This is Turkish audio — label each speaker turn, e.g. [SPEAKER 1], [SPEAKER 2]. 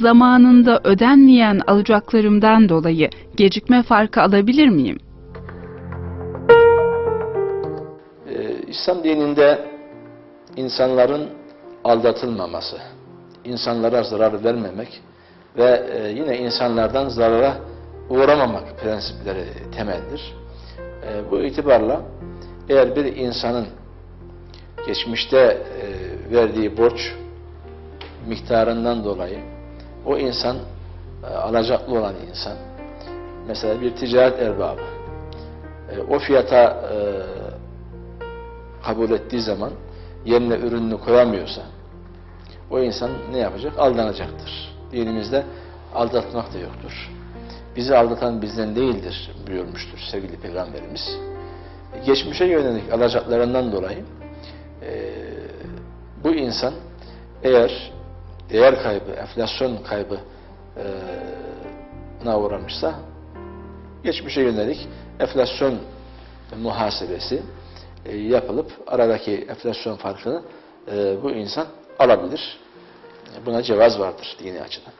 [SPEAKER 1] zamanında ödenmeyen alacaklarımdan dolayı gecikme farkı alabilir miyim?
[SPEAKER 2] Ee, İslam dininde insanların aldatılmaması, insanlara zarar vermemek ve e, yine insanlardan zarara uğramamak prensipleri temeldir. E, Bu itibarla eğer bir insanın geçmişte e, verdiği borç miktarından dolayı o insan e, alacaklı olan insan mesela bir ticaret erbabı e, o fiyata e, kabul ettiği zaman yerine ürününü koyamıyorsa o insan ne yapacak? Aldanacaktır. Dinimizde aldatmak da yoktur. Bizi aldatan bizden değildir buyurmuştur sevgili Peygamberimiz. Geçmişe yönelik alacaklarından dolayı bu insan eğer değer kaybı, enflasyon kaybı e, na uğramışsa geçmişe yönelik enflasyon muhasebesi e, yapılıp aradaki enflasyon farkını e, bu insan alabilir. Buna cevaz vardır dini açıdan.